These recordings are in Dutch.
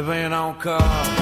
bem não carro.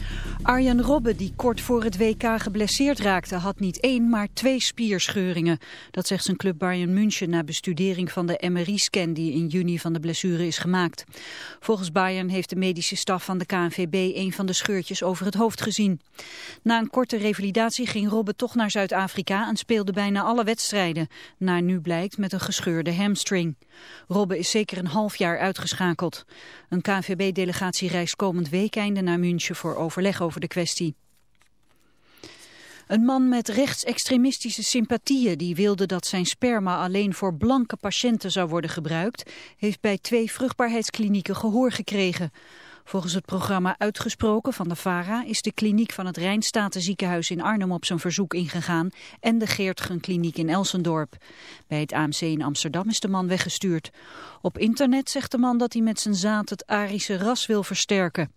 Arjen Robben, die kort voor het WK geblesseerd raakte, had niet één, maar twee spierscheuringen. Dat zegt zijn club Bayern München na bestudering van de MRI-scan die in juni van de blessure is gemaakt. Volgens Bayern heeft de medische staf van de KNVB een van de scheurtjes over het hoofd gezien. Na een korte revalidatie ging Robben toch naar Zuid-Afrika en speelde bijna alle wedstrijden. Naar nu blijkt met een gescheurde hamstring. Robben is zeker een half jaar uitgeschakeld. Een KNVB-delegatie reist komend weekende naar München voor overleg over de kwestie. Een man met rechtsextremistische sympathieën die wilde dat zijn sperma alleen voor blanke patiënten zou worden gebruikt, heeft bij twee vruchtbaarheidsklinieken gehoor gekregen. Volgens het programma Uitgesproken van de VARA is de kliniek van het Rijnstaten ziekenhuis in Arnhem op zijn verzoek ingegaan en de Geertgen kliniek in Elsendorp. Bij het AMC in Amsterdam is de man weggestuurd. Op internet zegt de man dat hij met zijn zaad het Arische ras wil versterken.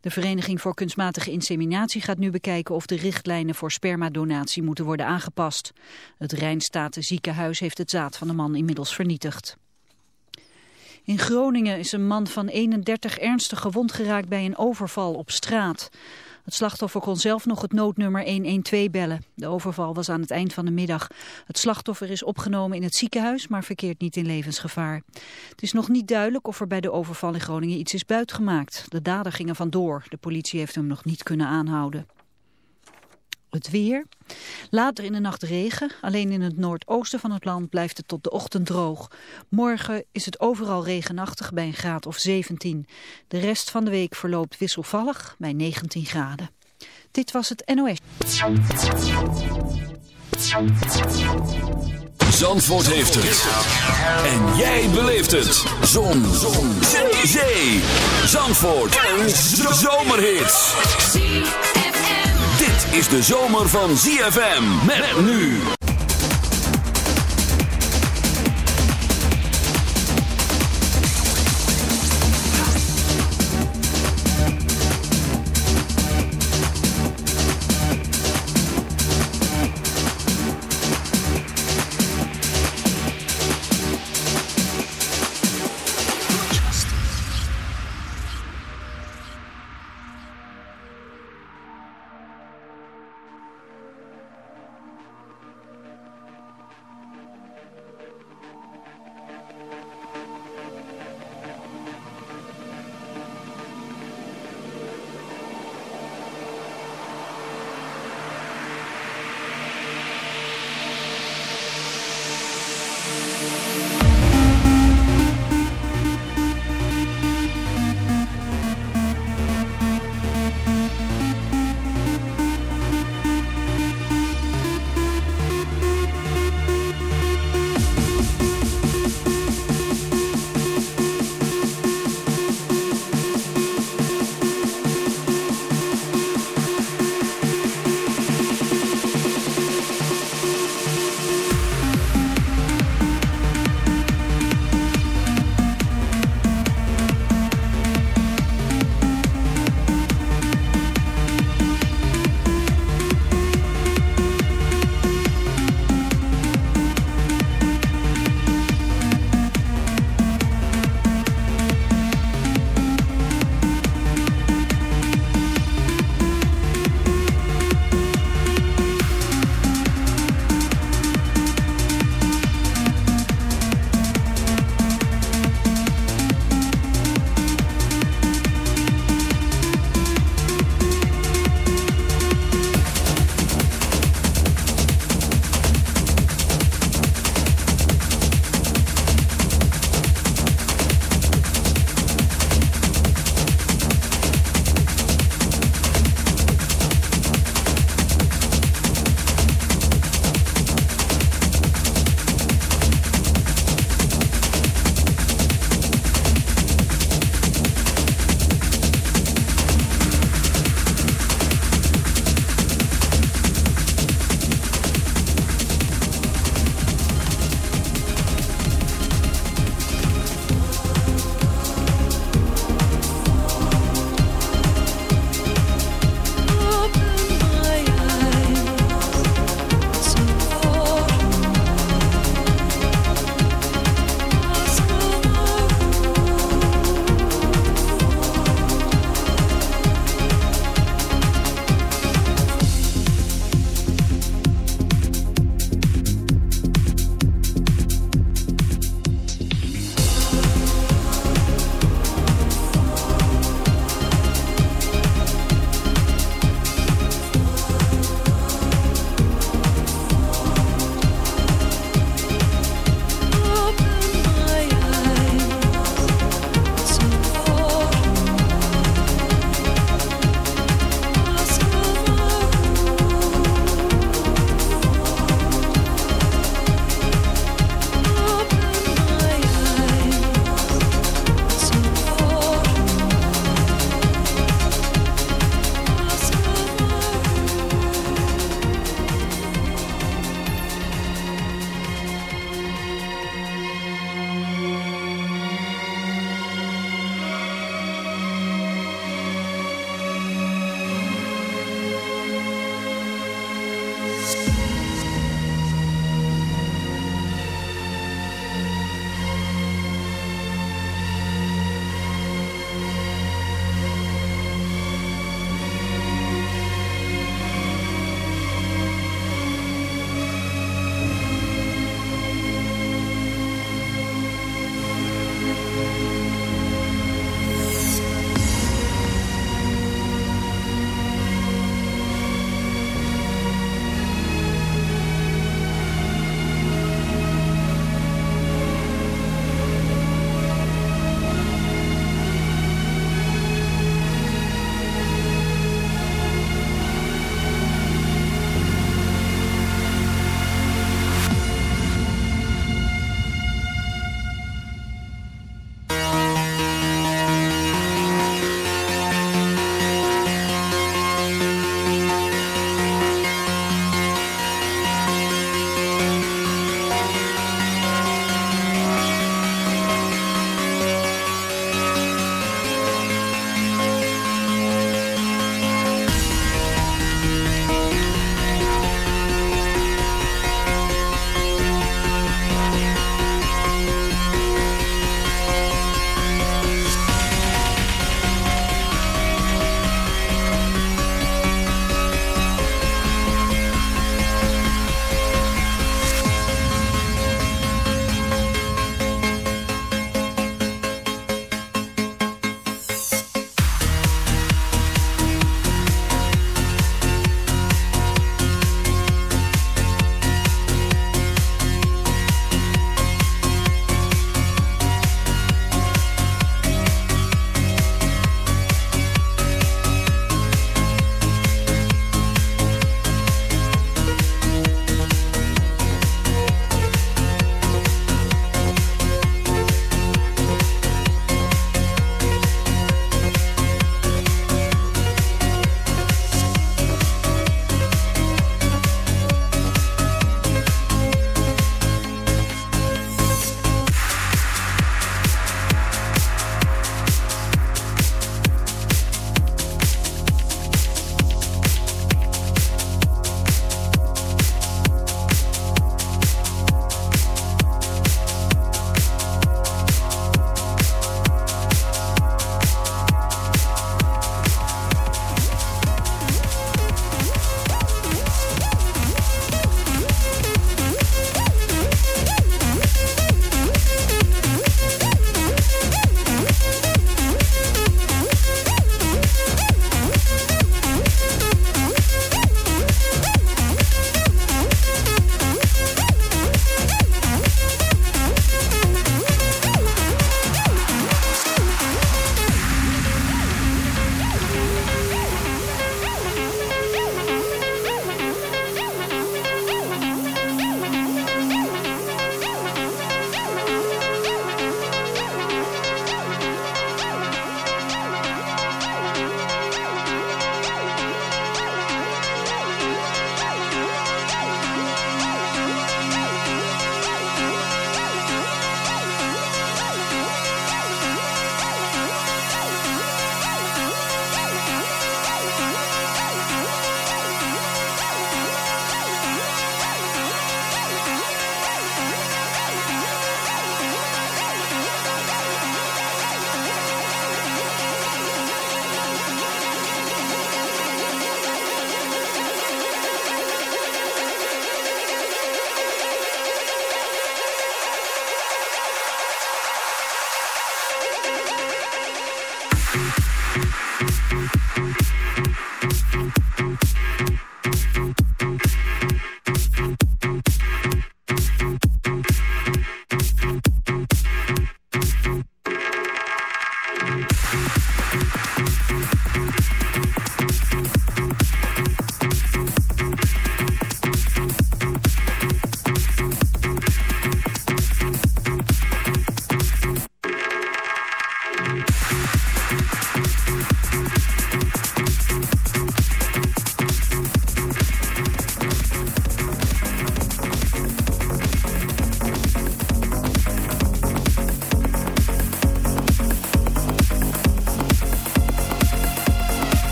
De Vereniging voor Kunstmatige Inseminatie gaat nu bekijken of de richtlijnen voor spermadonatie moeten worden aangepast. Het Rijnstaten ziekenhuis heeft het zaad van de man inmiddels vernietigd. In Groningen is een man van 31 ernstig gewond geraakt bij een overval op straat. Het slachtoffer kon zelf nog het noodnummer 112 bellen. De overval was aan het eind van de middag. Het slachtoffer is opgenomen in het ziekenhuis, maar verkeert niet in levensgevaar. Het is nog niet duidelijk of er bij de overval in Groningen iets is buitgemaakt. De dader ging er vandoor. De politie heeft hem nog niet kunnen aanhouden. Het weer. Later in de nacht regen. Alleen in het noordoosten van het land blijft het tot de ochtend droog. Morgen is het overal regenachtig bij een graad of 17. De rest van de week verloopt wisselvallig bij 19 graden. Dit was het NOS. Zandvoort heeft het. En jij beleeft het. Zon. Zon. Zee. Zandvoort. Een zomerhit. Is de zomer van ZFM. Met nu.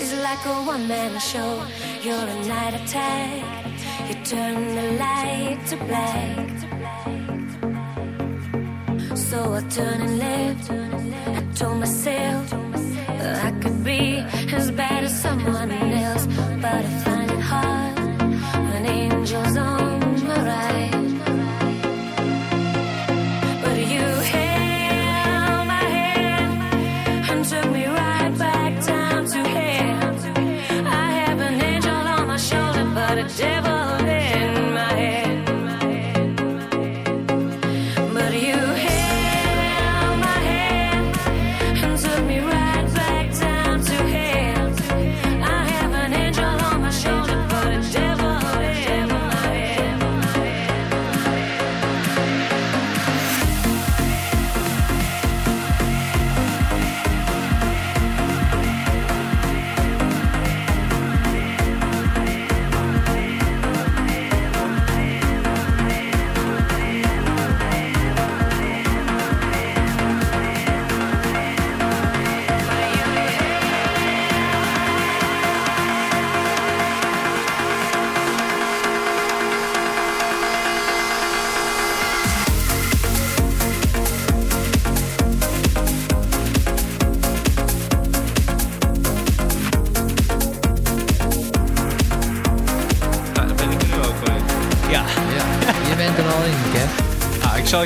Is like a one-man show. You're a night attack. You turn the light to black. So I turn and left. I told myself I could be as bad as someone else, but I find it hard when angels on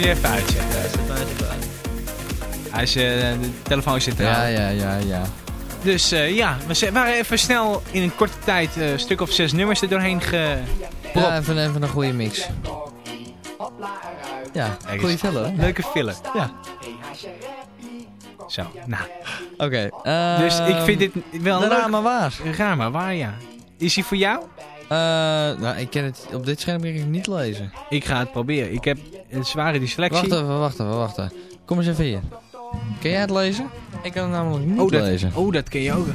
nou, zal je even uitzetten. Hij is, eh, de telefoon zit Ja, eraan. ja, ja, ja. Dus eh, ja, we waren even snel in een korte tijd eh, een stuk of zes nummers er doorheen ge... Ja, even, even een goede mix. Ja, goede hè? Leuke filler. Ja. Zo, nou. Oké. Dus ik vind dit wel leuk. raar maar waar. Raar maar waar, ja. Is hij voor jou? Eh, nou, ik kan het op dit scherm kan ik het niet lezen. Ik ga het proberen. Ik heb een zware dyslexie. Wacht even, wacht even, wacht even. Kom eens even hier. Kan jij het lezen? Ik kan het namelijk niet oh, dat, lezen. oh, dat ken je ook.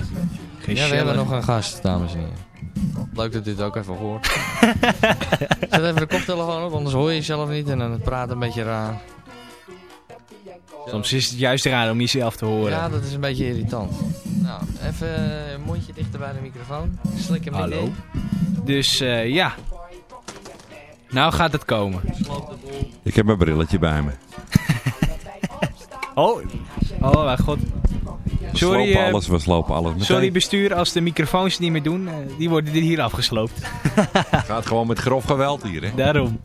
Ja, we hebben nog een gast, dames en heren. Leuk dat dit ook even hoort. Zet even de koptelefoon op, anders hoor je jezelf niet en dan het praat een beetje raar. Soms is het juist raar om jezelf te horen. Ja, dat is een beetje irritant. Nou, even een mondje dichter bij de microfoon. Slik hem Hallo. in. Dus eh, ja. Nou gaat het komen. Ik heb mijn brilletje bij me. Oh, oh mijn god. We Sorry, slopen eh, alles, we slopen alles. Meteen Sorry bestuur, als de microfoons het niet meer doen, eh, die worden er hier afgesloopt. gaat gewoon met grof geweld hier, hè. Daarom.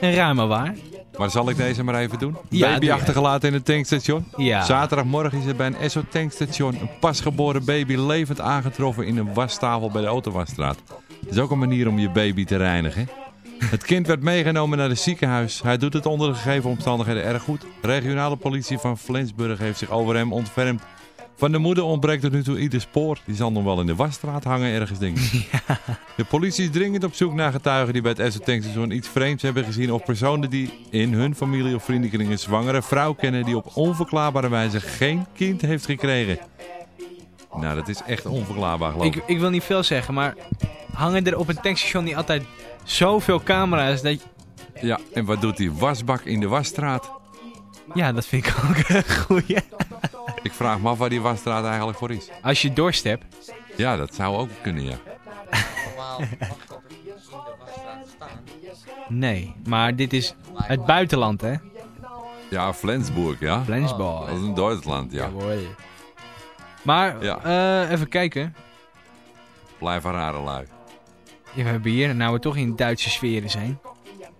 En ruim maar waar. Maar zal ik deze maar even doen? Ja, baby achtergelaten in het tankstation. Ja. Zaterdagmorgen is er bij een Esso tankstation een pasgeboren baby levend aangetroffen in een wastafel bij de Autowasstraat. Dat is ook een manier om je baby te reinigen. Het kind werd meegenomen naar het ziekenhuis. Hij doet het onder de gegeven omstandigheden erg goed. De regionale politie van Flensburg heeft zich over hem ontfermd. Van de moeder ontbreekt tot nu toe ieder spoor. Die zal nog wel in de wasstraat hangen ergens, denk ik. De politie is dringend op zoek naar getuigen die bij het Esso tankstation iets vreemds hebben gezien. Of personen die in hun familie of vriendenkring een zwangere vrouw kennen die op onverklaarbare wijze geen kind heeft gekregen. Nou, dat is echt onverklaarbaar geloof ik. Ik, ik wil niet veel zeggen, maar hangen er op een tankstation niet altijd zoveel camera's dat... Ja, en wat doet die wasbak in de wasstraat? Ja, dat vind ik ook een goeie. Ik vraag me af waar die wasstraat eigenlijk voor is. Als je dorst hebt. Ja, dat zou ook kunnen, ja. Normaal mag dat in de wasstraat staan. Nee, maar dit is het buitenland, hè? Ja, Flensburg, ja. Flensburg. Dat is in Duitsland, ja. Maar, Ja. eh, even kijken. Blijf een rare lui. Ja, we hebben hier, nou we toch in Duitse sferen zijn.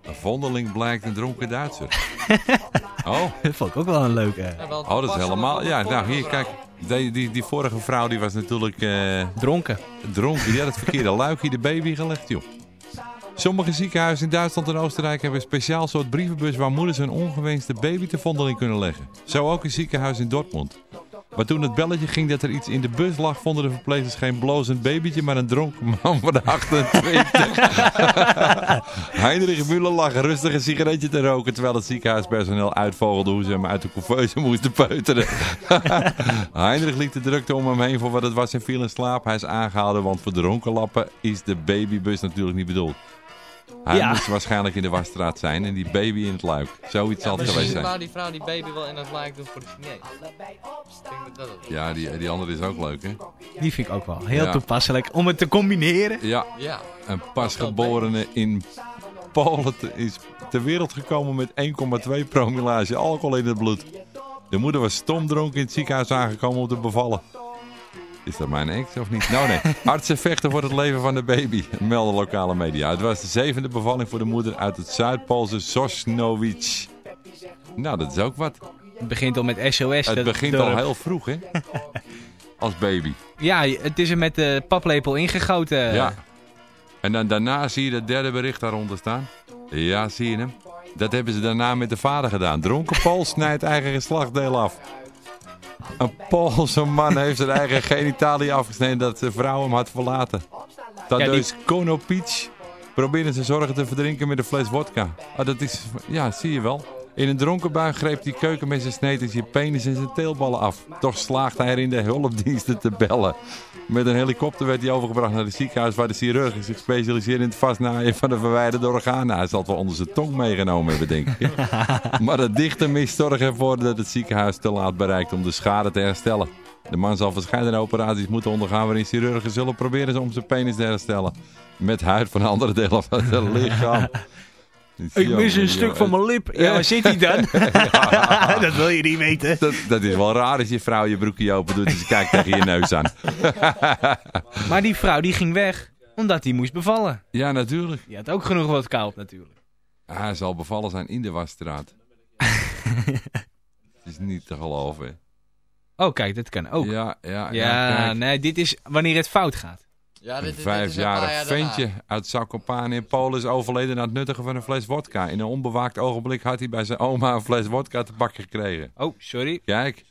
Een vondeling blijkt een dronken Duitser. oh, Dat vond ik ook wel een leuke. oh, dat is helemaal... Ja, nou hier, kijk. Die, die, die vorige vrouw die was natuurlijk eh, Dronken. dronken. Die had het verkeerde luikje de baby gelegd, joh. Sommige ziekenhuizen in Duitsland en Oostenrijk hebben een speciaal soort brievenbus waar moeders een ongewenste baby te vondeling kunnen leggen. Zo ook een ziekenhuis in Dortmund. Maar toen het belletje ging dat er iets in de bus lag, vonden de verpleegsters geen blozend babytje, maar een dronken man van 28. Heinrich Müller lag rustig een sigaretje te roken, terwijl het ziekenhuispersoneel uitvogelde hoe ze hem uit de couveuse moesten peuteren. Heinrich liet de drukte om hem heen voor wat het was en viel in slaap. Hij is aangehouden, want voor dronken lappen is de babybus natuurlijk niet bedoeld. Hij Ja. moest waarschijnlijk in de wasstraat zijn en die baby in het luik. Zoiets zal het geweest Misschien zijn. wou die vrouw die baby wel in het lijk doen voor de Chinees. Ja, die, die andere is ook leuk, hè? Die vind ik ook wel heel Ja. toepasselijk. Om het te combineren. Ja, Ja. een pasgeborene in Polen te- is ter wereld gekomen met 1,2 promillage alcohol in het bloed. De moeder was stomdronken in het ziekenhuis aangekomen om te bevallen. Is dat mijn ex of niet? Nou nee, artsen vechten voor het leven van de baby, melden lokale media. Het was de zevende bevalling voor de moeder uit het Zuidpoolse Sosnowiec. Nou, dat is ook wat. Het begint al met SOS. Het dat begint dorp. al heel vroeg, hè? Als baby. Ja, het is er met de paplepel ingegoten. Ja. En dan daarna zie je het derde bericht daaronder staan. Ja, zie je hem? Dat hebben ze daarna met de vader gedaan. Dronken Pool snijdt eigen geslachtdeel af. Een Poolse man heeft zijn eigen genitalie afgesneden dat zijn vrouw hem had verlaten. Tadeusz Konopic probeerde zijn zorgen te verdrinken met een fles vodka. Ah, dat is, ja, zie je wel. In een dronken bui greep die keukenmes en sneed hij zijn penis en zijn teelballen af. Toch slaagt hij erin de hulpdiensten te bellen. Met een helikopter werd hij overgebracht naar het ziekenhuis waar de chirurg zich specialiseert in het vastnaaien van de verwijderde organen. Hij zal het wel onder zijn tong meegenomen hebben, denk ik. maar de dichte mist zorgt ervoor dat het ziekenhuis te laat bereikt om de schade te herstellen. De man zal verschillende operaties moeten ondergaan waarin chirurgen zullen proberen om zijn penis te herstellen. Met huid van andere delen van zijn lichaam. Ik mis een stuk van mijn lip. Ja, waar zit hij dan? dat wil je niet weten. Dat, dat is wel raar als je vrouw je broekje open doet en ze kijkt tegen je neus aan. Maar die vrouw die ging weg omdat hij moest bevallen. Ja, natuurlijk. Die had ook genoeg wat koud natuurlijk. Hij zal bevallen zijn in de wasstraat. Het is niet te geloven. Oh, kijk, dat kan ook. Ja, ja, Ja, kijk. nee, dit is wanneer het fout gaat. Ja, Een dit, dit, dit is een vijfjarig daarna. ventje uit Zakopane in Polen is overleden na het nuttigen van een fles wodka. In een onbewaakt ogenblik had hij bij zijn oma een fles wodka te pakken gekregen. Oh, sorry. Kijk,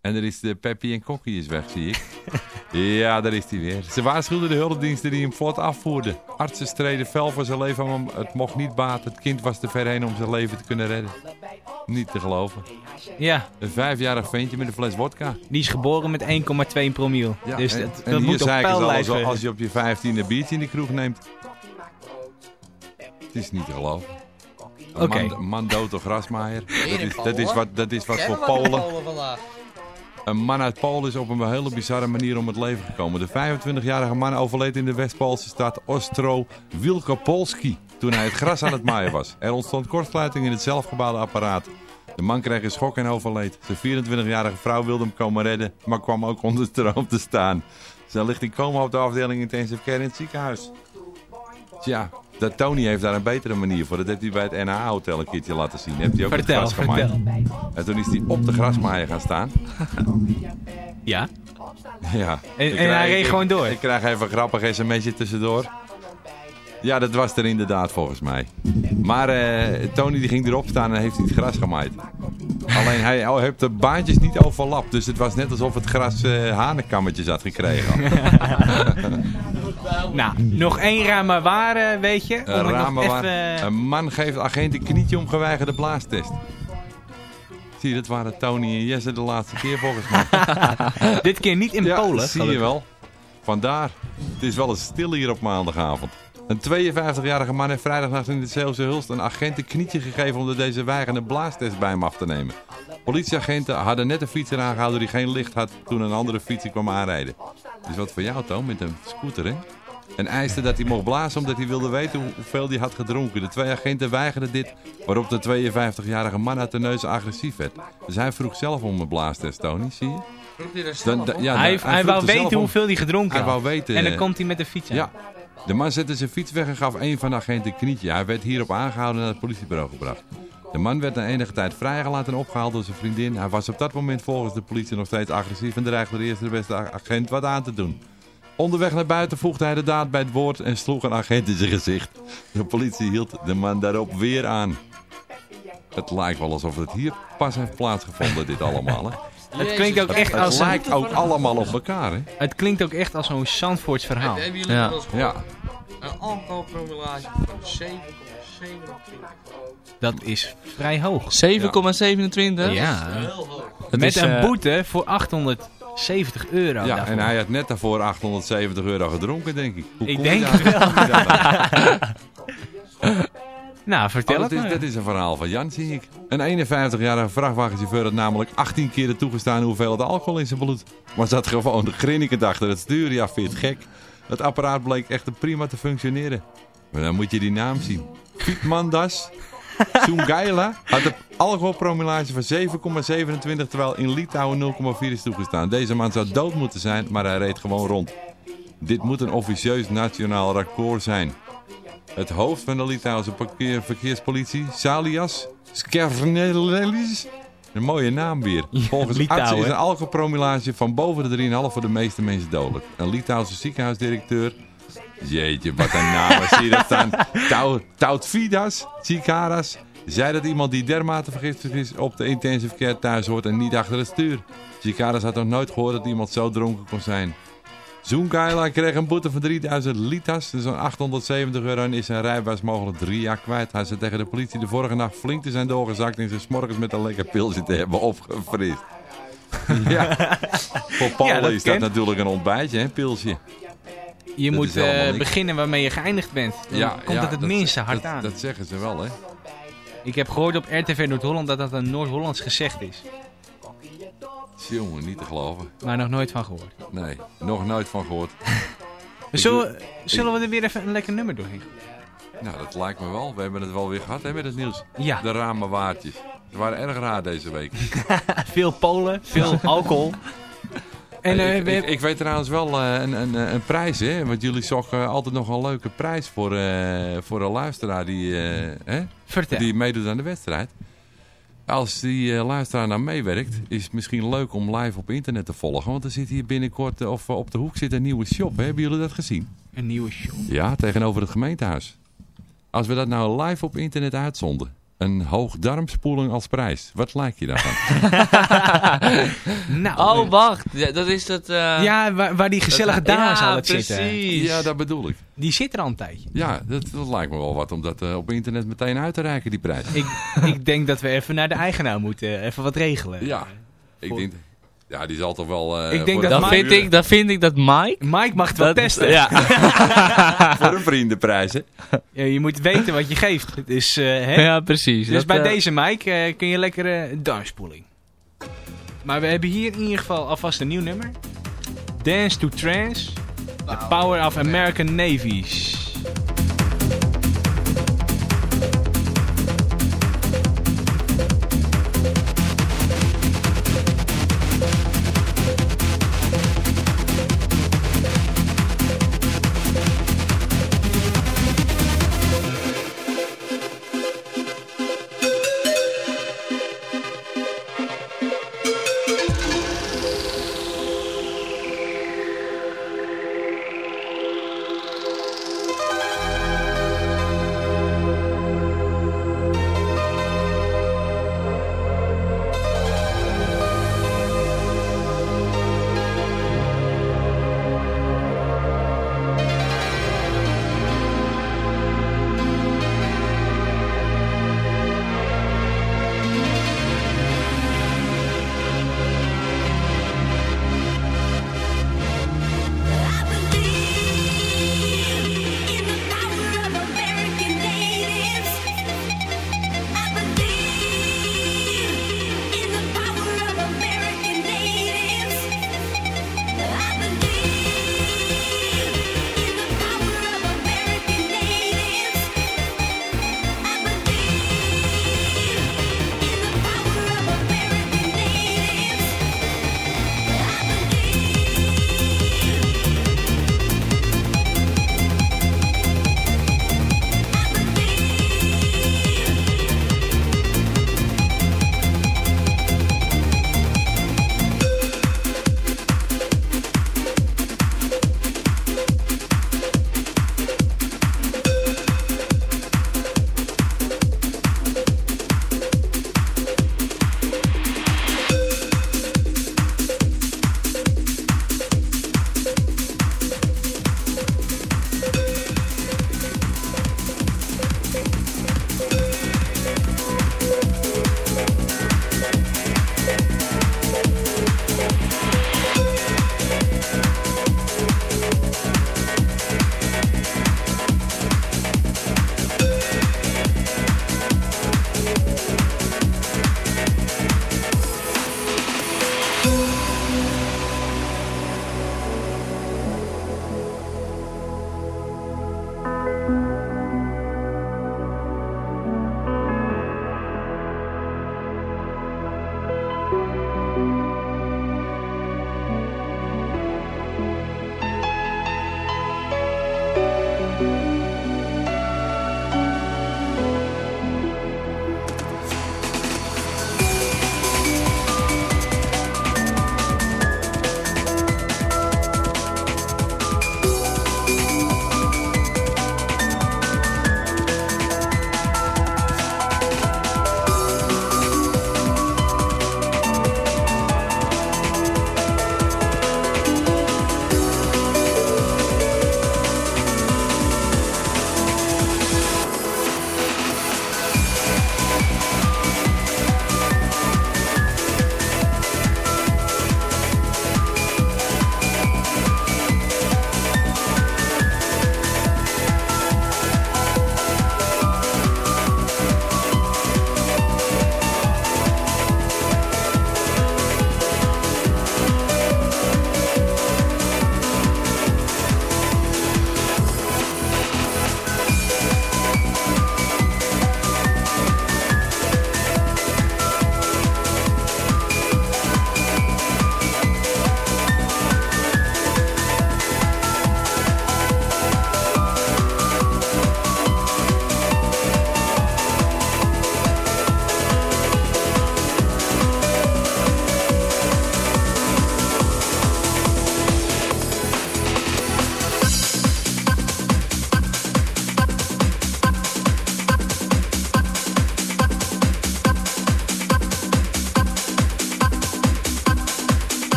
en er is de Peppy en Kokkie is weg, zie ik. ja, daar is hij weer. Ze waarschuwden de hulpdiensten die hem vlot afvoerden. Artsen streden fel voor zijn leven, maar het mocht niet baten. Het kind was te ver heen om zijn leven te kunnen redden. Niet te geloven. Ja, Een vijfjarig ventje met een fles wodka. die is geboren met 1,2 promiel. Ja, dus en, dat, en dat hier moet op al als je op je vijftiende biertje in de kroeg neemt. Het is niet te geloven. Een Oké. man, man dood door grasmaaier. Dat is, dat is wat, dat is wat voor Polen. Een man uit Polen is op een hele bizarre manier om het leven gekomen. De 25-jarige man overleed in de West-Poolse stad Ostro Wielkopolski toen hij het gras aan het maaien was. Er ontstond kortsluiting in het zelfgebouwde apparaat. De man kreeg een schok en overleed. Zijn 24-jarige vrouw wilde hem komen redden, maar kwam ook onder stroom te staan. Zij ligt in coma op de afdeling intensive care in het ziekenhuis. Tja, dat Tony heeft daar een betere manier voor. Dat heeft hij bij het NH-hotel een keertje laten zien. Heeft hij ook het Vertel, gras gemaaid. vertel. En toen is hij op de grasmaaier gaan staan. Ja? Ja. En- en hij reed gewoon door? Ik krijg even een grappig sms'je tussendoor. Ja, dat was er inderdaad volgens mij. Maar eh, Tony die ging erop staan en heeft hij het gras gemaaid. Alleen hij heeft de baantjes niet overlapt. Dus het was net alsof het gras eh hanenkammetjes had gekregen. Nou, nog één raar ware, weet je. Om Een, ramen waar- even... een man geeft agent een knietje om geweigerde blaastest. Zie je, dat waren Tony en Jesse de laatste keer volgens mij. Dit keer niet in ja, Polen. zie je wel. Vandaar. Het is wel eens stil hier op maandagavond. Een 52-jarige man heeft vrijdagnacht in de Zeeuwse Hulst een agent een knietje gegeven omdat deze weigerde blaastest bij hem af te nemen. Politieagenten hadden net een fietser aangehouden die geen licht had toen een andere fietser kwam aanrijden. Is wat voor jou, Toon, met een scooter, hè? En eiste dat hij mocht blazen omdat hij wilde weten hoe- hoeveel hij had gedronken. De twee agenten weigerden dit, waarop de 52-jarige man uit de neus agressief werd. Dus hij vroeg zelf om een blaastest, Tony, zie je? Vroeg hij er Dan- zelf dan- om? ja, hij hij wou weten om. hoeveel hij gedronken Hij had. weten. En dan eh, komt hij met de fiets aan. Ja. De man zette zijn fiets weg en gaf een van de agenten een knietje. Hij werd hierop aangehouden en naar het politiebureau gebracht. De man werd na enige tijd vrijgelaten en opgehaald door zijn vriendin. Hij was op dat moment volgens de politie nog steeds agressief en dreigde de eerste de beste agent wat aan te doen. Onderweg naar buiten voegde hij de daad bij het woord en sloeg een agent in zijn gezicht. De politie hield de man daarop weer aan. Het lijkt wel alsof het hier pas heeft plaatsgevonden, dit allemaal. Het klinkt ook echt Het als, een, lijkt ook allemaal op elkaar, hè? het klinkt ook echt als zo'n Zandvoorts verhaal. Hebben jullie Ja. Ja. Een alcoholpromillage van 7,27. Dat is vrij hoog. 7,27? Ja. Heel hoog. Met is, een eh, boete voor 870 euro. Ja, daarvoor. en hij had net daarvoor 870 euro gedronken, denk ik. Hoe Ik denk daar- het wel. Nou, vertel Oh, het dat, is, maar. dat is een verhaal van Jan, zie ik. Een 51-jarige vrachtwagenchauffeur had namelijk 18 keer toegestaan hoeveel het alcohol in zijn bloed. Maar zat gewoon de grinnikend achter het stuur. Ja, vind het gek? Het apparaat bleek echt prima te functioneren. Maar dan moet je die naam zien. Piet Mandas Sungaila had een alcoholpromillage van 7,27 terwijl in Litouwen 0,4 is toegestaan. Deze man zou dood moeten zijn, maar hij reed gewoon rond. Dit moet een officieus nationaal record zijn. Het hoofd van de Litouwse verkeerspolitie, Salias Skernelis. Een mooie naam weer. Volgens Litouwen. artsen is een alcoholpromillage van boven de 3,5 voor de meeste mensen dodelijk. Een Litouwse ziekenhuisdirecteur. Jeetje, wat een naam. Zie je dat staan? Tau- Tautvidas Tsikaras zei dat iemand die dermate vergiftigd is op de intensive care thuis hoort en niet achter het stuur. Tsikaras had nog nooit gehoord dat iemand zo dronken kon zijn. Zoenkaila kreeg een boete van 3000 litas, dus zo'n 870 euro en is zijn rijbewijs mogelijk drie jaar kwijt. Hij zei tegen de politie de vorige nacht flink te zijn doorgezakt en ze morgens met een lekker pilsje te hebben opgefrist. ja, voor Paul Ja, dat is dat natuurlijk een ontbijtje, hè, pilsje. Je dat moet eh, beginnen waarmee je geëindigd bent. Dan komt het het dat- minste hard dat- aan. Dat zeggen ze wel, hè. Ik heb gehoord op RTV Noord-Holland dat dat een Noord-Hollands gezegd is. Jongen, niet te geloven. Maar nog nooit van gehoord. Nee, nog nooit van gehoord. Zullen, zullen we er weer even een lekker nummer doorheen? Nou, dat lijkt me wel. We hebben het wel weer gehad, hè, met het nieuws. Ja. De rame waardjes. Ze waren erg raar deze week. Veel Polen, veel alcohol. En eh, ik, weet trouwens wel eh, een, een, een prijs, hè. Want jullie zochten altijd nog een leuke prijs voor, eh, voor een luisteraar die, hè, die meedoet aan de wedstrijd. Als die eh, luisteraar nou meewerkt, is het misschien leuk om live op internet te volgen. Want er zit hier binnenkort, eh, of eh, op de hoek zit een nieuwe shop. Hè? Hebben jullie dat gezien? Een nieuwe show. Ja, tegenover het gemeentehuis. Als we dat nou live op internet uitzonden. Een hoogdarmspoeling als prijs. Wat lijkt je daarvan? Nou, Oh, eh, wacht. Ja, dat is dat... eh, ja, waar, waar die gezellige dames ja, altijd zitten. precies. ja, dat bedoel ik. Die zit er al een tijdje. Ja, dat, dat lijkt me wel wat om dat eh, op internet meteen uit te reiken, die prijs. Ik, ik denk dat we even naar de eigenaar moeten. Even wat regelen. Ja, ik Voor- denk... Ja, die zal toch wel... eh, Ik denk dat Mike- vind, ik, dan vind ik dat Mike... Mike mag het wel Dat, testen. ja. voor een vriendenprijs, hè? Ja, je moet weten wat je geeft. Dus, eh, hè? ja, precies. dus Dat, bij eh, deze Mike kun je lekker darmspoeling. Maar we hebben hier in ieder geval alvast een nieuw nummer. Dance to Trance. The Power of American Navies.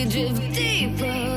We drift deeper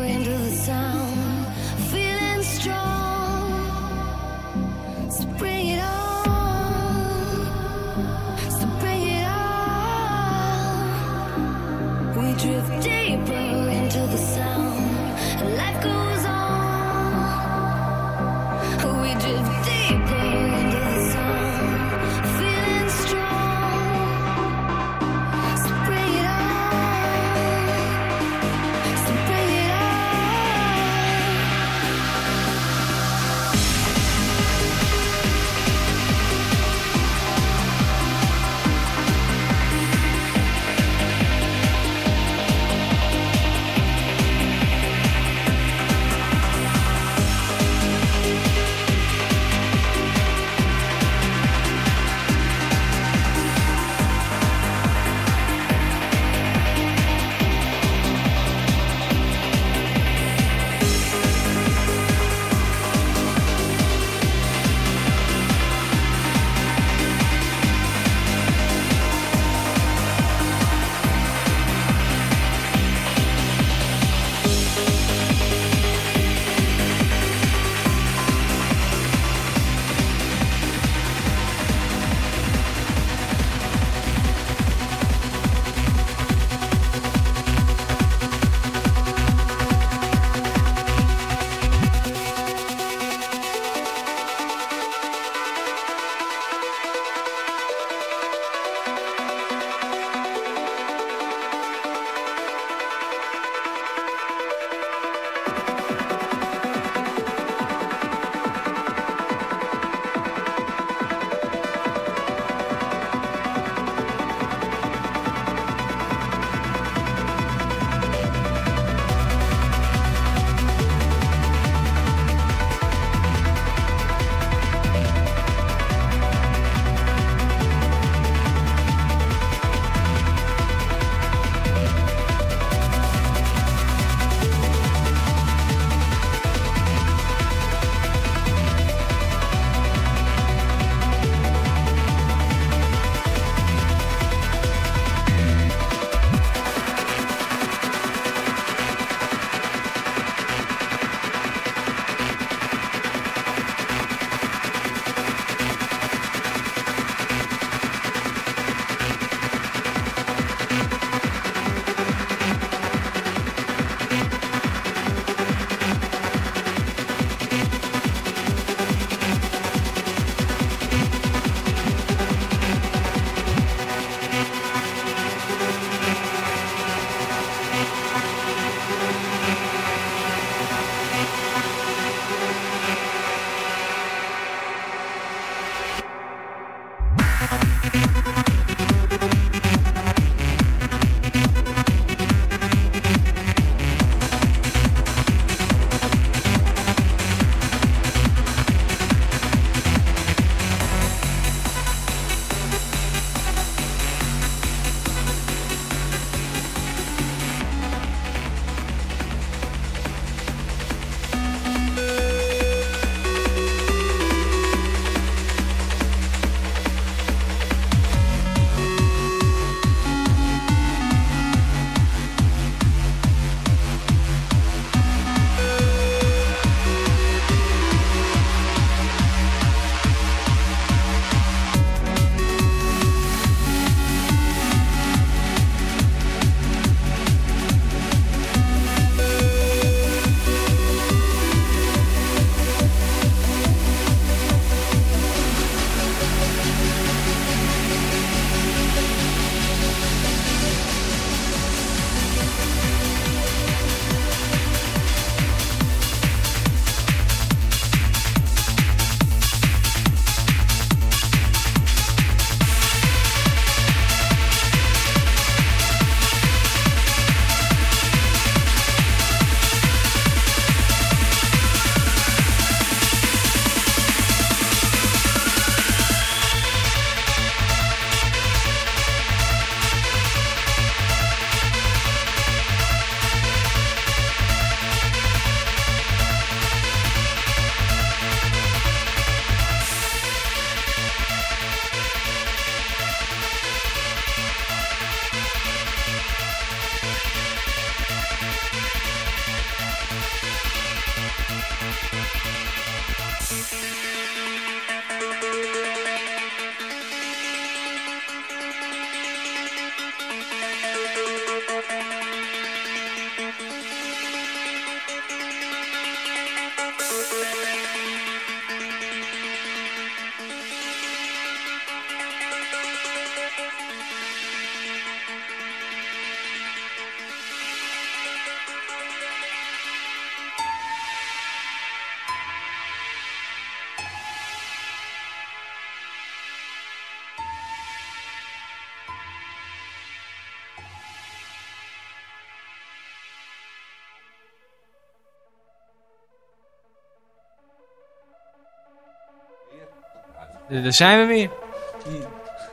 Daar zijn we weer.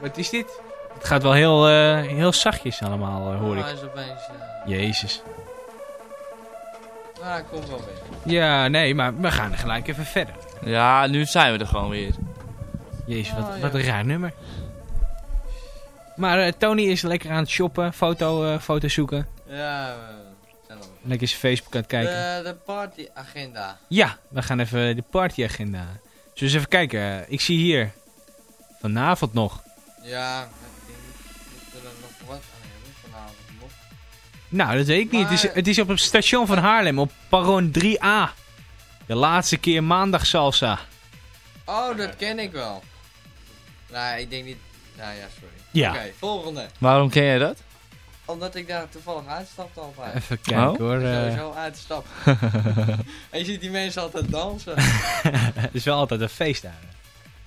Wat is dit? Het gaat wel heel, eh, heel zachtjes allemaal, eh, hoor ik. is opeens... eh, Jezus. Nou, komt wel weer. Ja, nee, maar we gaan gelijk even verder. Ja, nu zijn we er gewoon weer. Jezus, wat, Oh, wat een raar nummer. Maar eh, Tony is lekker aan het shoppen, foto, eh, foto zoeken. Ja, we zijn al. Lekker zijn Facebook aan het kijken. De, de partyagenda. Ja, we gaan even de partyagenda. Zullen we eens even kijken? Eh, Ik zie hier vanavond nog. Ja, ik er nog wat aan hebben vanavond nog. Nou, dat weet ik niet. Het is, het is op het station van Haarlem, op Paron 3A. De laatste keer maandag salsa. Oh, dat ken ik wel. Nou, ik denk niet... Nou ja, sorry. Ja. Oké, volgende. Waarom ken jij dat? Omdat ik daar toevallig uitstapte altijd. Even kijken Oh. hoor. eh. Sowieso uitstap. en je ziet die mensen altijd dansen. het is wel altijd een feest daar.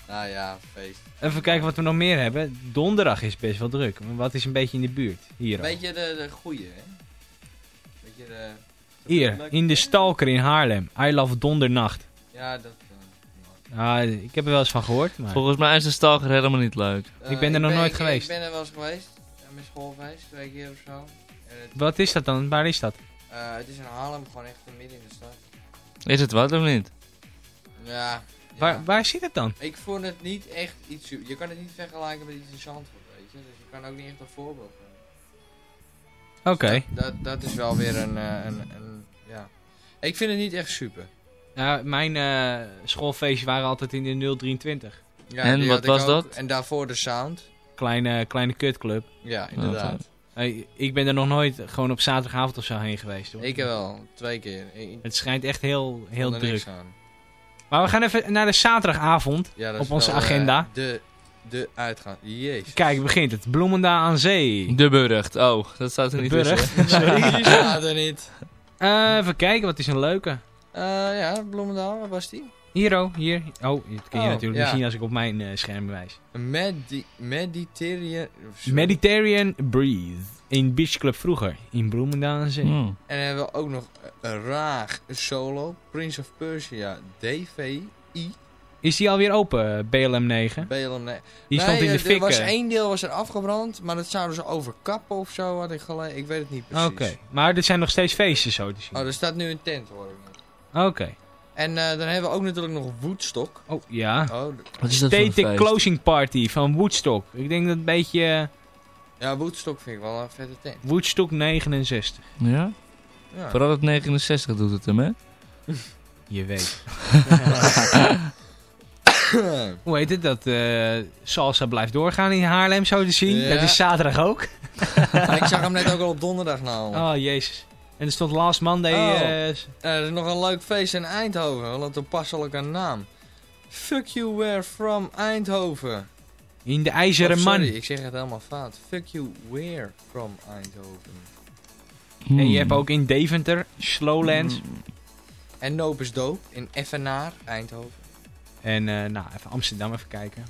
nou ja, feest. Even kijken wat we nog meer hebben. Donderdag is best wel druk. Wat is een beetje in de buurt? Hier al. Beetje de, de goeie, hè? Beetje de... Hier, in de Stalker in Haarlem. I Love Dondernacht. Ja, dat... eh, Ah, ik heb er wel eens van gehoord. Maar... Volgens mij is de stalker helemaal niet leuk. Ik ben er nog nooit ik- geweest. Ik ben er wel eens geweest. Mijn schoolfeest, twee keer of zo. Het, Wat is dat dan? Waar is dat? eh, het is in Haarlem, gewoon echt midden in de stad. Is het wat of niet? Ja. ja. Waar, waar zit het dan? Ik vond het niet echt iets... su- Je kan het niet vergelijken met iets in Zandvoort, weet je. Dus je kan ook niet echt een voorbeeld geven. Oké. Dat, dat is wel weer een, eh, een, een... Ja. Ik vind het niet echt super. Nou, mijn eh, schoolfeestjes waren altijd in de 023. Ja, En wat was ook. dat? En daarvoor de sound. Kleine, kleine kutclub. Ja, inderdaad. Hey, ik ben er nog nooit gewoon op zaterdagavond of zo heen geweest hoor. Ik heb wel, twee keer. Ik, Het schijnt echt heel, heel er druk. aan. Maar we gaan even naar de zaterdagavond. Ja, dat Op is onze wel, eh, agenda. de, de uitgaan. Jezus. Kijk, begint het. Bloemendaal aan zee. De Burgt. Oh, dat staat er De niet Burgt. tussen. Die staat er niet. Eh, even kijken, wat is een leuke. Eh, ja, Bloemendaal, waar was die? Hier, oh, hier. Oh, dat kun je Oh, natuurlijk ja. niet zien als ik op mijn eh, scherm wijs. Medi Mediterranean... Mediterranean Breeze. In Beach Club vroeger. In Bloemendaal aan zee. Hmm. En dan hebben we ook nog een Raag Solo, Prince of Persia, DVI, Is die alweer open, BLM 9? BLM. Nee, Die stond in de er fik. was eh. één deel was er afgebrand, maar dat zouden ze overkappen of zo, had ik gelezen. Ik weet het niet precies. Oké, maar er zijn nog steeds feestjes zo te zien. Oh, er staat nu een tent, hoor ik. Oké. En eh, dan hebben we ook natuurlijk nog Woodstock. Oh, ja. Oh, Wat is dat voor een TT feest? Closing Party van Woodstock. Ik denk dat een beetje eh, ja, Woodstock vind ik wel een vette tent. Woodstock 69. Ja? Ja. Vooral het 69 doet het hem, hè? Je weet. Hoe heet het? Dat eh, salsa blijft doorgaan in Haarlem zo te zien. Ja. Dat is zaterdag ook. Ik zag hem net ook al op donderdag nou. Oh, jezus. En er stond Last Monday... Oh. eh, Eh, er is nog een leuk feest in Eindhoven. Wel een toepasselijke naam. Fuck you where from Eindhoven. in de IJzeren Oh, Man. ik zeg het helemaal fout. Fuck you where from Eindhoven. En je hebt ook in Deventer, Slowlands. En Nope is Dope in Effenaar, Eindhoven. En eh, nou, even Amsterdam even kijken.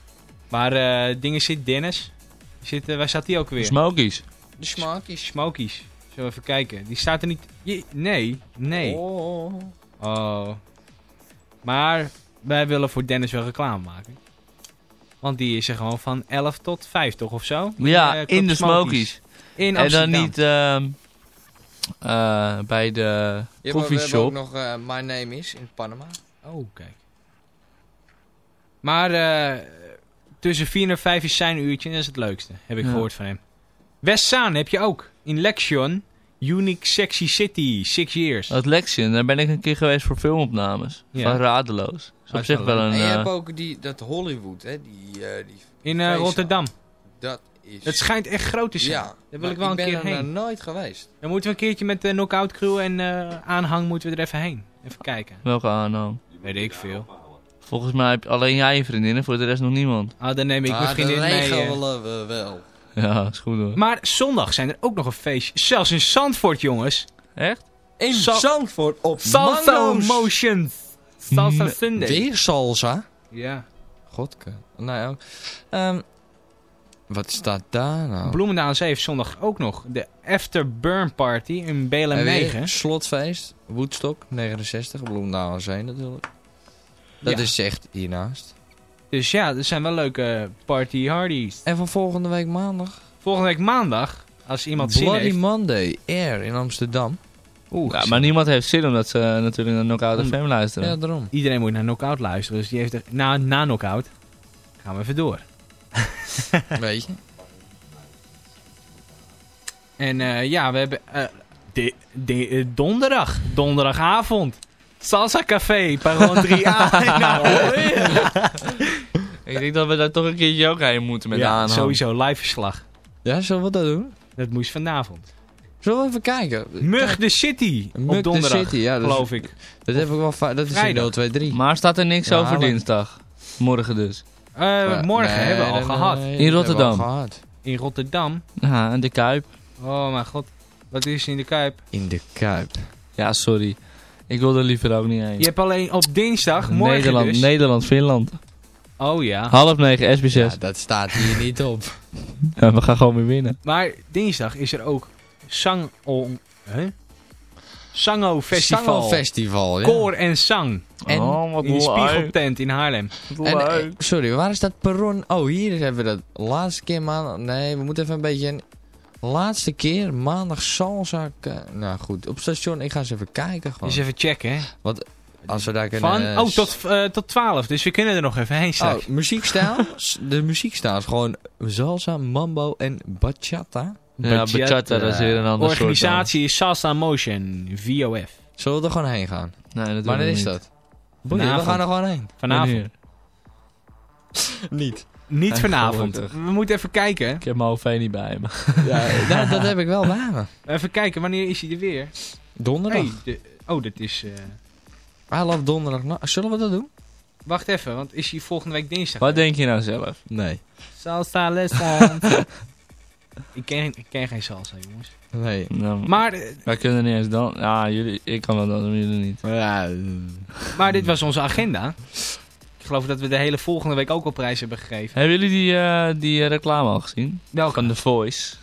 Waar eh, dingen zit Dennis? Zit, eh, waar zat die ook weer? Smokies. De Smakies. Smokies. Zullen we even kijken. Die staat er niet... Je- nee, nee. Oh. Oh. Maar wij willen voor Dennis wel reclame maken. Want die is er gewoon van 11 tot 5 toch of zo? Ja, Eh, in de Smokies. Smokies. In En dan Amsterdam. niet ehm, eh, bij de Ja, maar we hebben ook nog eh, My Name Is in Panama. Oh, kijk. Maar eh, tussen 4 en 5 is zijn uurtje en dat is het leukste. Heb ik Ja. gehoord van hem. Westzaan heb je ook. In Lexion. Unique Sexy City. Six Years. Het Lexion, daar ben ik een keer geweest voor filmopnames. Ja. Van Radeloos. Dat op zich wel een... en je eh, hebt ook die, dat Hollywood, hè. Die, eh, die, In eh. Rotterdam. dat is... Het schijnt echt groot te zijn. ja, Daar wil ik wel een ben keer er heen. nog nooit geweest. Dan moeten we een keertje met de Knockout Crew en eh, aanhang moeten we er even heen. Even kijken. Welke aanhang? Weet ik veel. Volgens mij heb je alleen jij een vriendin en voor de rest nog niemand. Ah, dan neem ik mijn Ah, vriendin de mee. eh. regelen we wel. Ja, is goed hoor. Maar zondag zijn er ook nog een feestje. Zelfs in Zandvoort, jongens. Echt? In Sa- Zandvoort op Salsa Mango's. Motions. Salsa Sunday. Weer salsa? Ja. Godke. Nou ja. Ehm, wat staat daar nou? Bloemendaal aan Zee heeft zondag ook nog de Afterburn Party in BLM En weer 9. Slotfeest. Woodstock 69. Bloemendaal aan Zee natuurlijk. Dat Ja. is echt hiernaast. Dus ja, er zijn wel leuke party hardies. En van volgende week maandag. Volgende week maandag, als iemand zin Bloody heeft... Monday, Air in Amsterdam. Oeh, Ja, maar niemand heeft zin omdat ze eh, natuurlijk naar Knockout Om- FM luisteren. Ja, daarom. Iedereen moet naar Knockout luisteren, dus die heeft er... Na, na Knockout gaan we even door. Weet je? En eh, ja, we hebben eh, de, de, donderdag, donderdagavond. Salsa Café, Paron 3A. nou, Ik denk dat we daar toch een keertje ook heen moeten met de ja, aanhang. sowieso live verslag. Ja, zullen we dat doen? Dat moest vanavond. Zullen we even kijken? Mug the City Mug op the donderdag, City, ja, dat is- geloof ik. Dat heb ik wel va- Dat is in 023. Maar staat er niks Ja, over dinsdag? Morgen dus. Eh, Maar- morgen nee, hebben we al nee, gehad. nee, In Rotterdam. gehad. In Rotterdam. Ja, en de Kuip. Oh mijn god, wat is in de Kuip? In de Kuip. Ja, sorry. Ik wil er liever ook niet heen. Je hebt alleen op dinsdag, morgen Nederland, dus. Nederland, Finland. Oh ja. Half negen, SB6. Ja, dat staat hier niet op. Ja, we gaan gewoon weer winnen. Maar dinsdag is er ook Sang... On, huh? Sango Festival. Sango Festival, ja. Koor en zang. En oh, wat In de. Spiegeltent in Haarlem. En, leuk. eh, sorry, waar is dat perron? Oh, hier hebben we dat laatste keer maandag. Nee, we moeten even een beetje... Een, laatste keer maandag salsa. Nou goed, op station. Ik ga eens even kijken gewoon. Dus even checken, hè. Als we daar kunnen... Van, eh, oh, tot, eh, tot 12. Dus we kunnen er nog even heen Oh, straks. muziekstijl? De muziekstijl is gewoon salsa, mambo en bachata. Ja, bachata, dat is weer een ander soort Organisatie is Salsa Motion, VOF. Zullen we er gewoon heen gaan? Nee, dat Wanneer is dat? Boeien, we gaan er gewoon heen. Vanavond. Niet. Niet vanavond. We moeten even kijken. Ik heb mijn OV niet bij me. Ja, nou, dat heb ik wel bij me. Even kijken, wanneer is hij er weer? Donderdag. Hey, de- oh, dat is... eh, I love donderdag. Nou, zullen we dat doen? wacht even, want is hij volgende week dinsdag? Wat denk je nou zelf? Nee. Salsa, lessa. ik, ken, ik ken geen salsa, jongens. Nee. Nou, Maar, eh, wij kunnen niet eens dan. Ja, jullie, ik kan wel dan, jullie niet. Ja, maar dit was onze agenda. Ik geloof dat we de hele volgende week ook al prijs hebben gegeven. Hebben jullie die, eh, die eh, reclame al gezien? Welke? Van The Voice.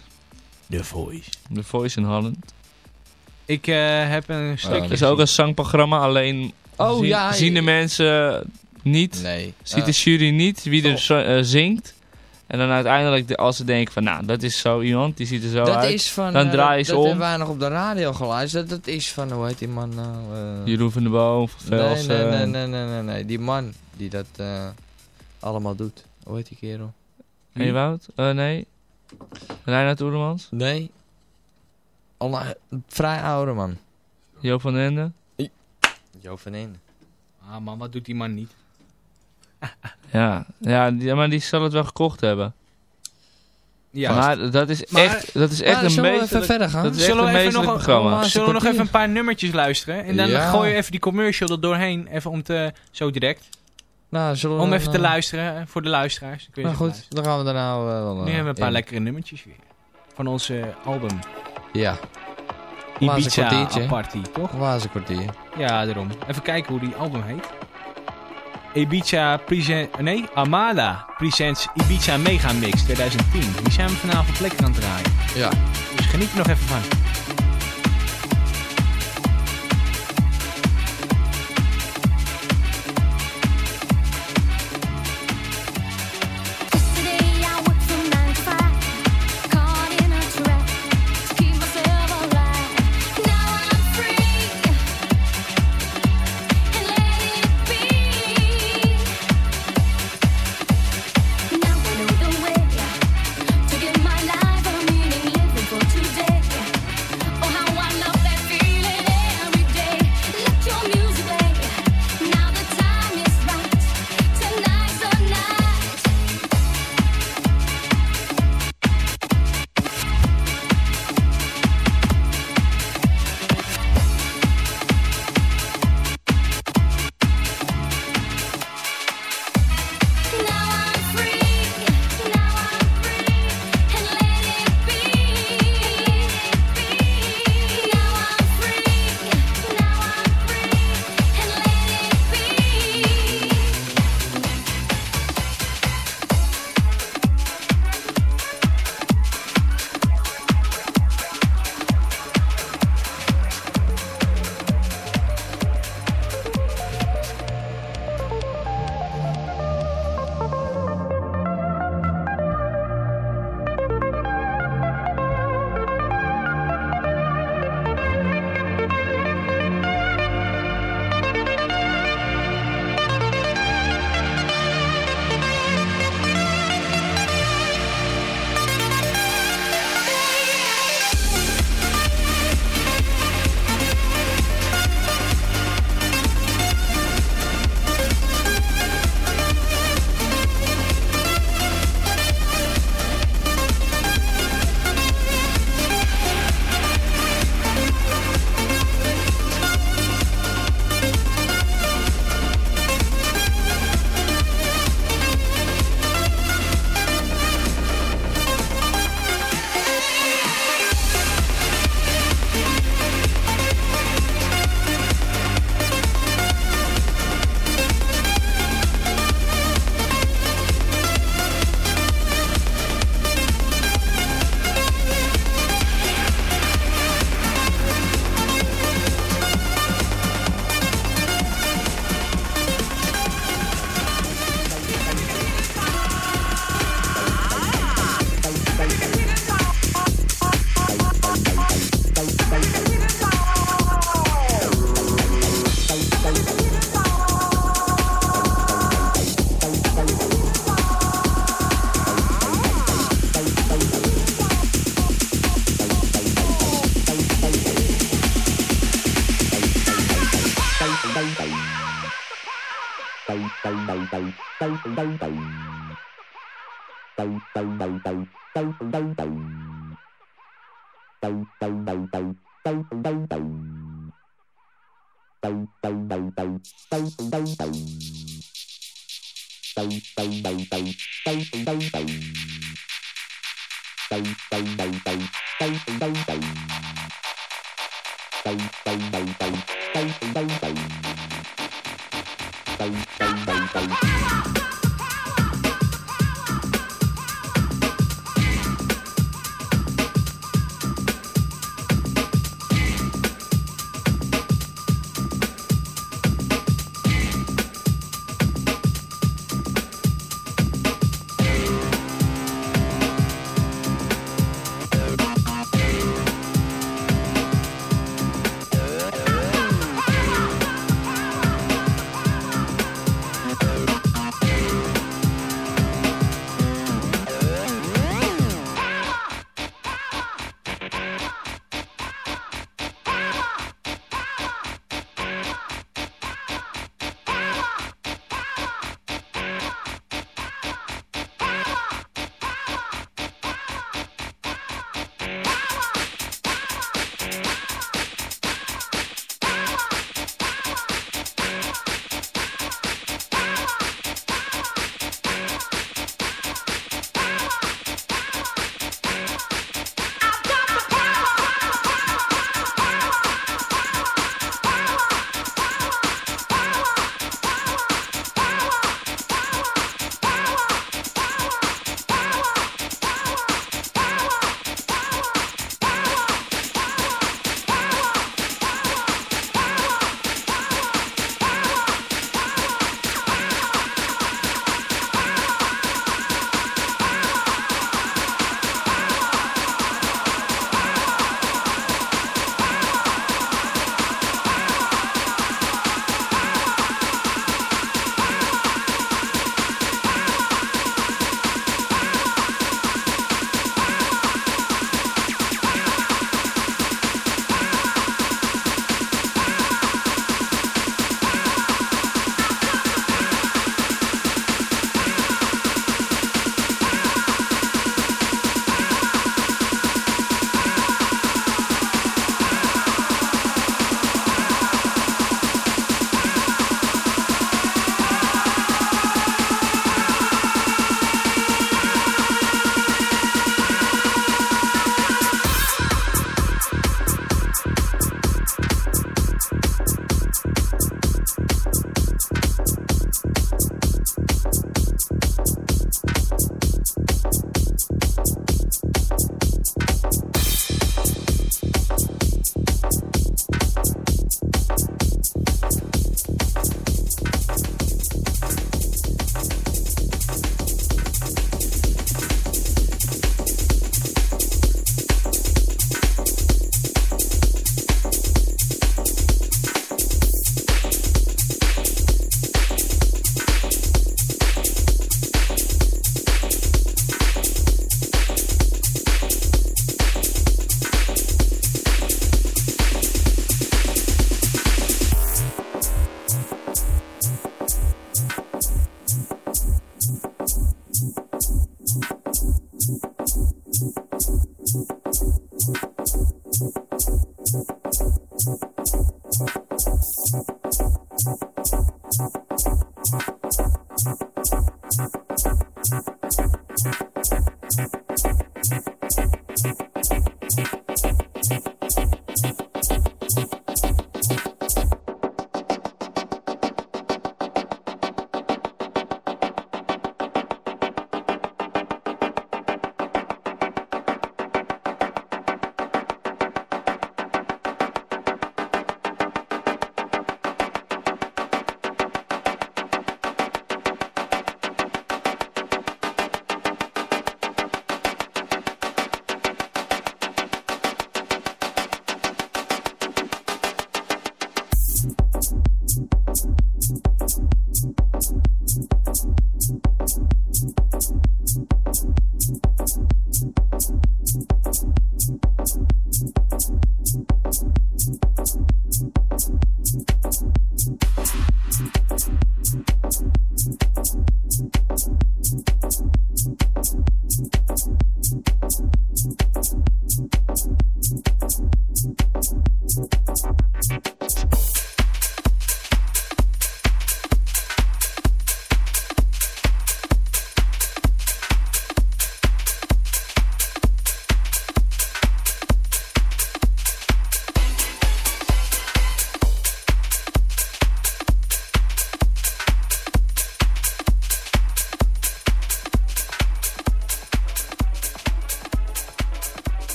The Voice. The Voice in Holland. Ik eh, heb een stukje... Het is ook een zangprogramma, alleen Oh, zien, ja, zien de ja. mensen niet. Nee. Ziet de jury niet wie er Oh. eh, zingt. En dan uiteindelijk, de- als ze denken van, nou, dat is zo iemand, die ziet er zo dat uit. is van... Dan eh, draai je dat, ze dat om. hebben wij nog op de radio geluisterd. Dat is van, hoe heet die man nou? eh, Jeroen van der Boom, nee, Vels. nee, eh, nee, nee, nee, nee, nee. Die man die dat eh, allemaal doet. Hoe heet die kerel? Ewout? Eh, nee. Reinhard Oerlemans? Nee. Al vrij oude man. Joop van den Ende? Jo van Ende. Ah man, wat doet die man niet? Ja, ja, die- maar die zal het wel gekocht hebben. Ja. maar dat is Maar- echt, dat is echt Maar een zullen we verder gaan? Dat is echt Zullen een we even nog een- programma. Zullen we nog even een paar nummertjes luisteren? En dan Ja. gooien we even die commercial er doorheen. Even om te... Zo direct. Nou, zullen we Om even te luisteren eh, voor de luisteraars. Kun je Nou goed, luisteren. dan gaan we er nou eh, wel Nu eh, hebben we een paar in. lekkere nummertjes weer. Van onze album. Ja, Ibiza kwartiertje. Party, toch? laatste kwartier. Ja, daarom. Even kijken hoe die album heet. Ibiza present... Nee, Amada presents Ibiza Mega Mix 2010. Die zijn we vanavond lekker aan het draaien. Ja. Dus geniet er nog even van.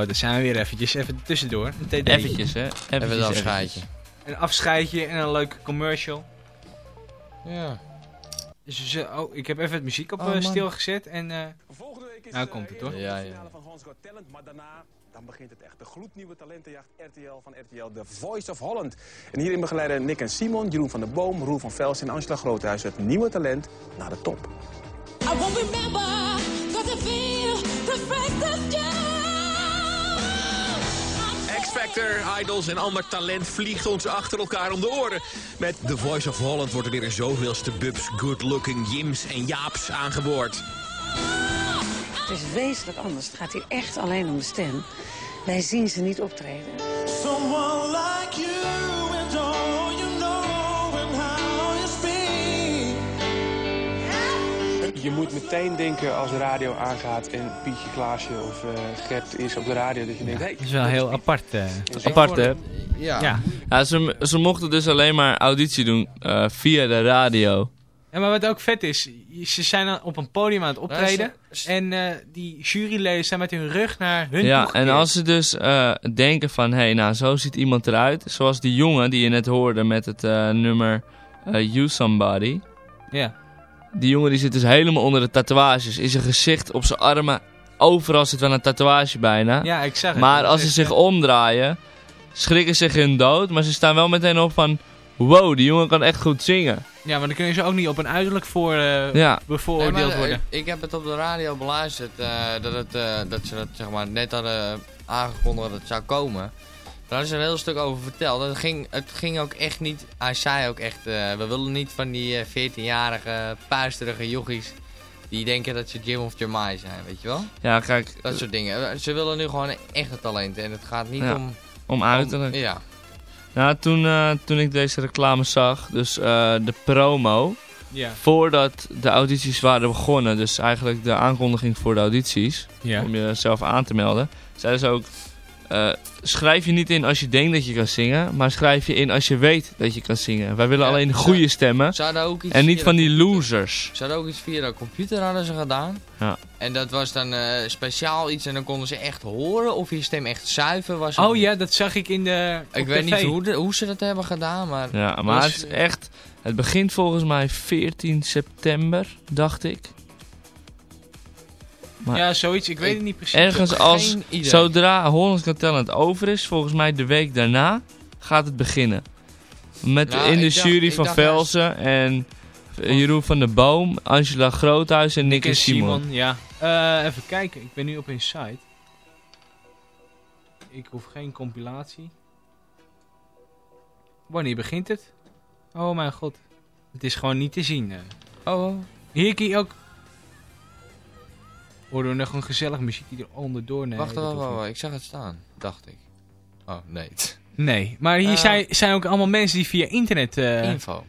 Zo, daar zijn we weer eventjes. Even tussendoor. Een TD. Eventjes, hè. Even een afscheidje. Een afscheidje en een leuke commercial. Ja. Dus, oh, ik heb even het muziek op Oh, eh, stil gezet en eh, Volgende week is Nou eh, komt het, hoor. de Ja, finale ja. van Hollands Got Talent, maar daarna dan begint het echt. De gloednieuwe talentenjacht RTL van RTL, The Voice of Holland. En hierin begeleiden Nick en Simon, Jeroen van der Boom, Roel van Vels en Angela Groothuis het nieuwe talent naar de top. I won't remember, you. X-Factor, Idols en ander talent vliegt ons achter elkaar om de oren. Met The Voice of Holland wordt er weer een zoveelste Bubs, Good Looking, Jims en Jaaps aangeboord. Het is wezenlijk anders. Het gaat hier echt alleen om de stem. Wij zien ze niet optreden. Someone like you Je moet meteen denken als de radio aangaat en Pietje Klaasje of eh, Gert is op de radio. Dat je denkt, hey, het is wel heel apart. eh. Apart, hè? Ja. Ja. Ja, ze, ze mochten dus alleen maar auditie doen eh, via de radio. En maar wat ook vet is, ze zijn dan op een podium aan het optreden. ze- en eh, die juryleden staan met hun rug naar hun Ja, en als ze dus eh, denken van, hé, hey, nou, zo ziet iemand eruit. Zoals die jongen die je net hoorde met het eh, nummer eh, You Somebody. Ja. Die jongen die zit dus helemaal onder de tatoeages. In zijn gezicht, op zijn armen. Overal zit wel een tatoeage bijna. Ja, ik zag het. Maar als ze zich omdraaien, schrikken ze zich hun dood. Maar ze staan wel meteen op van, wow, die jongen kan echt goed zingen. Ja, maar dan kun je ze ook niet op een uiterlijk voor eh, Ja. bevooroordeeld Nee, maar, eh, worden. Ik heb het op de radio beluisterd eh, dat, het, eh, dat ze dat zeg maar, net hadden aangekondigd dat het zou komen. Daar is er een heel stuk over verteld. Het ging, het ging ook echt niet. Hij zei ook echt: eh, we willen niet van die eh, 14-jarige puisterige jochies. Die denken dat ze Jim of Jamai zijn, weet je wel? Ja, kijk, Dat soort dingen. Eh, Ze willen nu gewoon echte talenten. En het gaat niet Ja, om. om uiterlijk. om- ja. Nou, toen, eh, toen ik deze reclame zag, dus eh, de promo, Ja. voordat de audities waren begonnen, dus eigenlijk de aankondiging voor de audities, Ja. om jezelf aan te melden, zeiden ze ook, eh, schrijf je niet in als je denkt dat je kan zingen, maar schrijf je in als je weet dat je kan zingen. Wij willen Ja, alleen goede stemmen hadden ook iets en niet van die losers. Ze hadden ook iets via de computer hadden ze gedaan. Ja. En dat was dan eh, speciaal iets en dan konden ze echt horen of je stem echt zuiver was. of Oh ja, dat zag ik in de Ik weet niet hoe, de- hoe ze dat hebben gedaan, maar... Ja, maar Dus, het is echt, het begint volgens mij 14 september, dacht ik. Maar Ja, zoiets. Ik weet het niet precies. Ergens als, zodra Hollands Got Talent over is, volgens mij de week daarna, gaat het beginnen. Met Nou, in de dacht- jury van Velsen en Jeroen van der Boom, Angela Groothuis en Nick, en en Simon. ja. Eh, even kijken, ik ben nu op hun site. Ik hoef geen compilatie. Wanneer begint het? Oh mijn god. Het is gewoon niet te zien. eh. Oh, Hier kun je ook... Hoorden we nog een gezellig muziekje eronder Nee, wacht, wacht, wacht, ik zag het staan, dacht ik. Oh, nee. Nee, maar hier Eh. zijn, zijn ook allemaal mensen die via internet... eh, Info.